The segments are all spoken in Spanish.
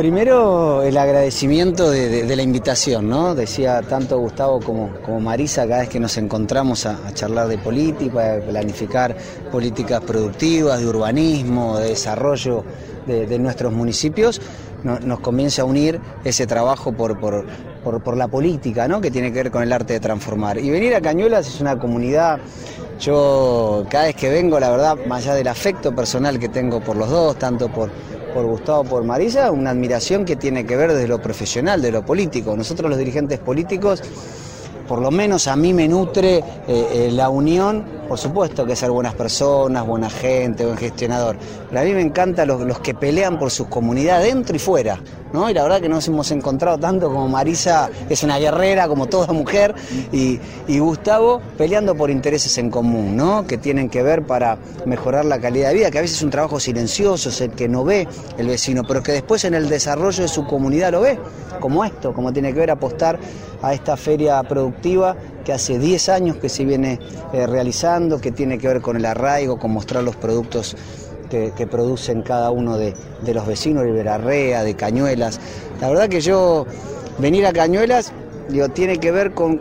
Primero el agradecimiento de, la invitación, ¿no? Decía tanto Gustavo como, Marisa cada vez que nos encontramos a, charlar de política, de planificar políticas productivas, de urbanismo, de desarrollo de, nuestros municipios, nos comienza a unir ese trabajo por, por, la política, ¿no? Que tiene que ver con el arte de transformar. Y venir a Cañuelas es una comunidad yo cada vez que vengo, la verdad, más allá del afecto personal que tengo por los dos, tanto por, por Gustavo, por Marisa, una admiración que tiene que ver desde lo profesional, de lo político. Nosotros los dirigentes políticos, por lo menos a mí me nutre eh, eh, la unión, por supuesto que ser buenas personas, buena gente, buen gestionador, pero a mí me encantan los, que pelean por sus comunidades dentro y fuera. ¿no? Y la verdad que nos hemos encontrado tanto como Marisa, es una guerrera, como toda mujer, y, Gustavo peleando por intereses en común, ¿no? Que tienen que ver para mejorar la calidad de vida, que a veces es un trabajo silencioso, es el que no ve el vecino, pero que después en el desarrollo de su comunidad lo ve, como esto, como tiene que ver apostar a esta feria productiva que hace 10 años que se viene eh, realizando, que tiene que ver con el arraigo, con mostrar los productos que, producen cada uno de, los vecinos de Verarrea, de Cañuelas. La verdad que yo venir a Cañuelas digo, tiene que ver con,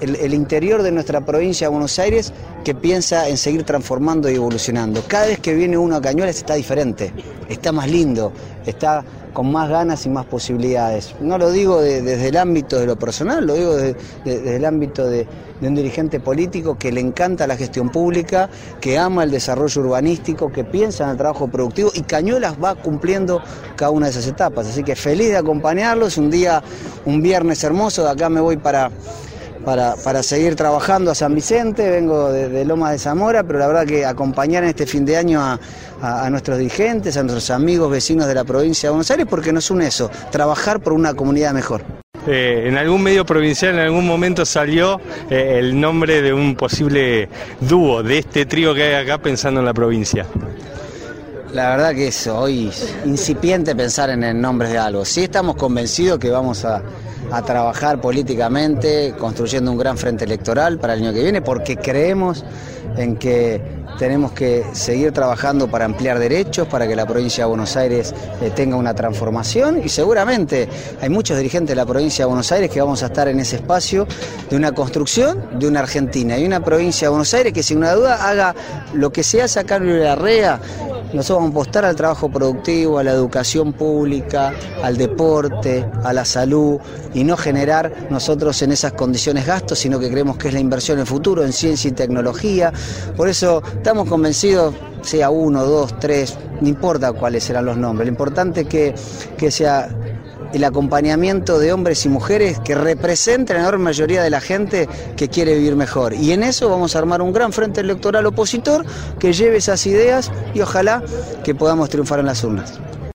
el, interior de nuestra provincia de Buenos Aires que piensa en seguir transformando y evolucionando. Cada vez que viene uno a Cañuelas está diferente, está más lindo, está con más ganas y más posibilidades. No lo digo desde el ámbito de lo personal, lo digo desde el ámbito de, un dirigente político que le encanta la gestión pública, que ama el desarrollo urbanístico, que piensa en el trabajo productivo y Cañuelas va cumpliendo cada una de esas etapas. Así que feliz de acompañarlos, un día, un viernes hermoso, de acá me voy para para, para, seguir trabajando a San Vicente, vengo de, Loma de Zamora, pero la verdad que acompañar en este fin de año a, nuestros dirigentes, a nuestros amigos, vecinos de la provincia de Buenos Aires, porque nos une eso, trabajar por una comunidad mejor. Eh, en algún medio provincial en algún momento salió eh, el nombre de un posible dúo de este trío que hay acá pensando en la provincia. La verdad que es hoy incipiente pensar en el nombre de algo. Sí estamos convencidos que vamos a, a trabajar políticamente, construyendo un gran frente electoral para el año que viene, porque creemos en que tenemos que seguir trabajando para ampliar derechos, para que la provincia de Buenos Aires eh, tenga una transformación y seguramente hay muchos dirigentes de la provincia de Buenos Aires que vamos a estar en ese espacio de una construcción de una Argentina y una provincia de Buenos Aires que sin una duda haga lo que se hace acá en la REA nosotros vamos a apostar al trabajo productivo, a la educación pública, al deporte, a la salud y no generar nosotros en esas condiciones gastos, sino que creemos que es la inversión en el futuro, en ciencia y tecnología. Por eso estamos convencidos, sea uno, dos, tres, no importa cuáles serán los nombres, lo importante es que, que sea el acompañamiento de hombres y mujeres que representen la enorme mayoría de la gente que quiere vivir mejor. Y en eso vamos a armar un gran frente electoral opositor que lleve esas ideas y ojalá que podamos triunfar en las urnas.